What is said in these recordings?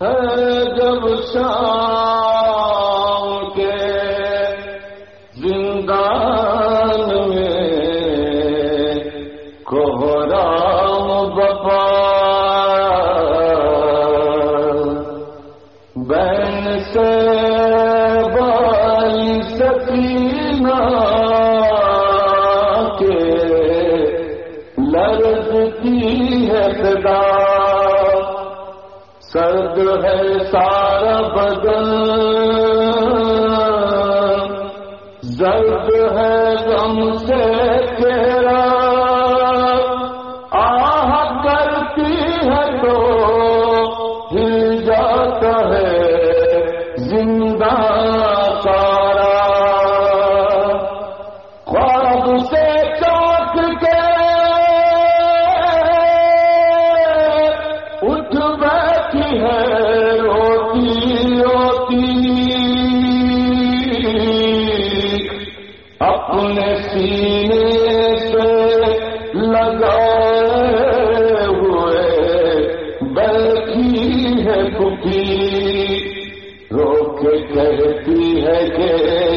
جب شام کے زندان میں کوہرام بپا بین سے بال سکینہ ہے سارا بدل زرد ہے غم سے تیرا کہتی ہے کہ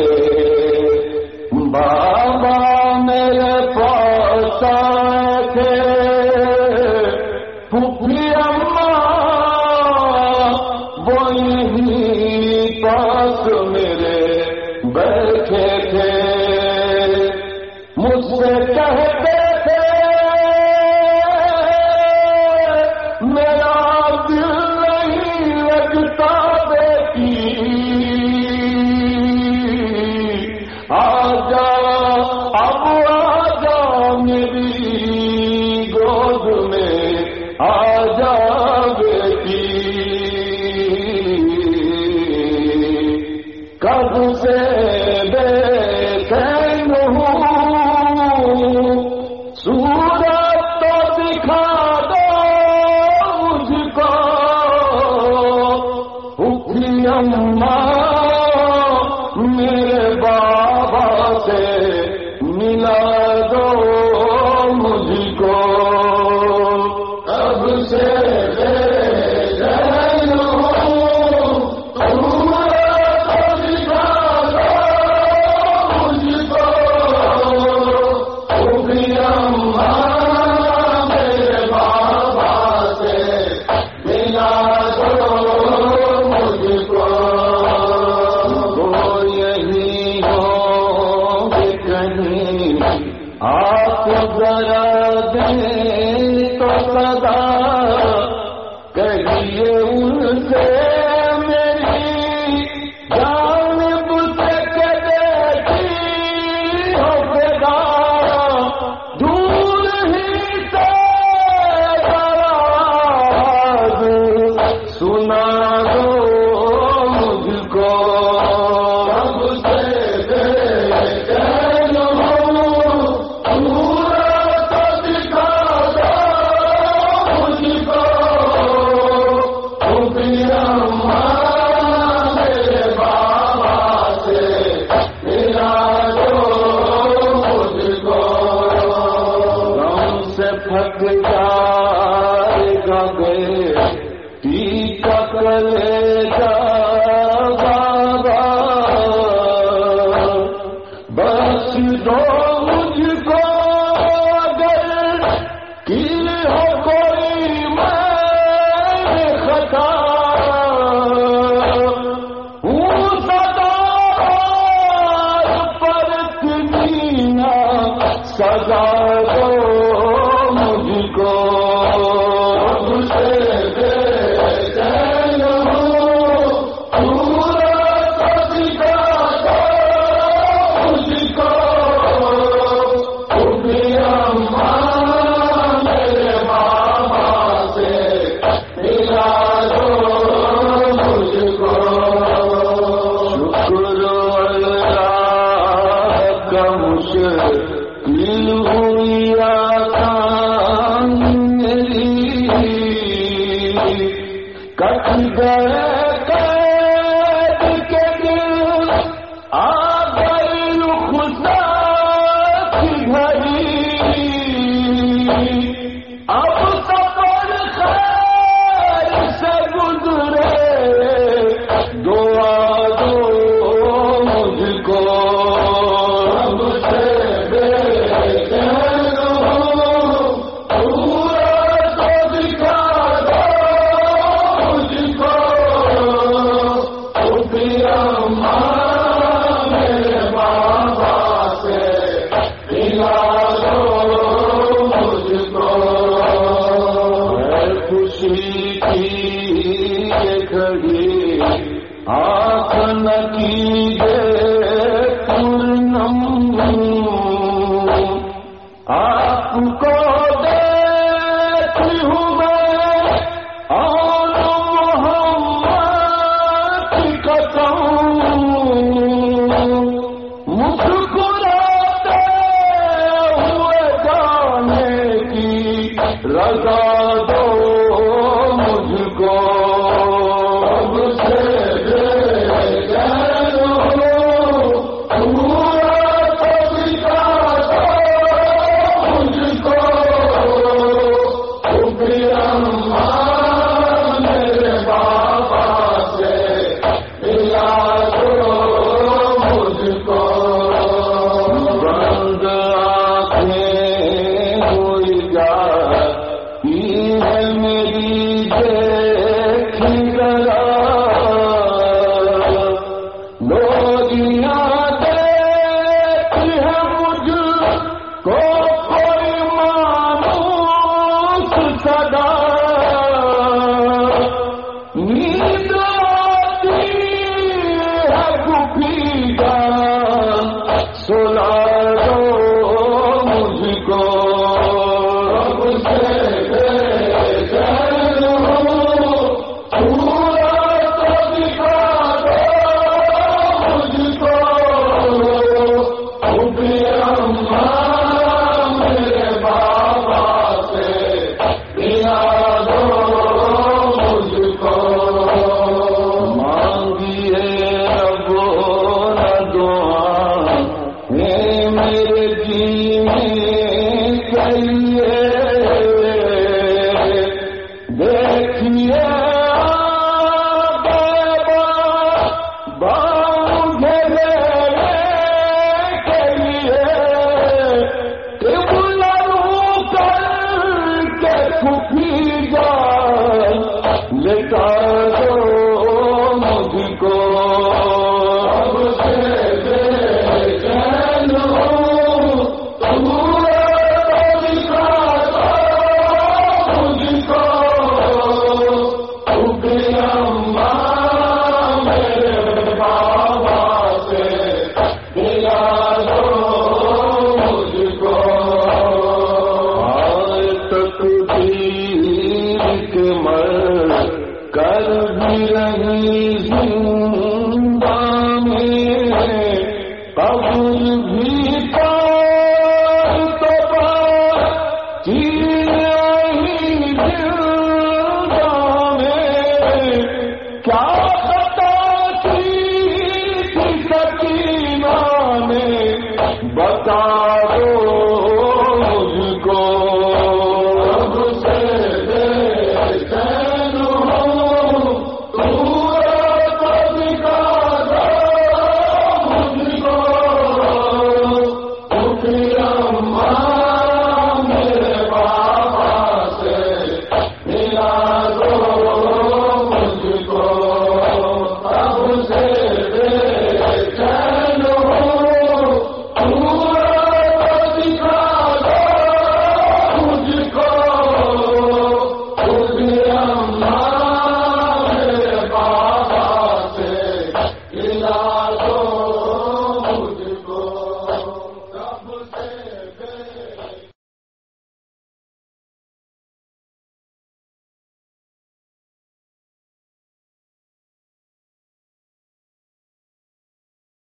دیکھیے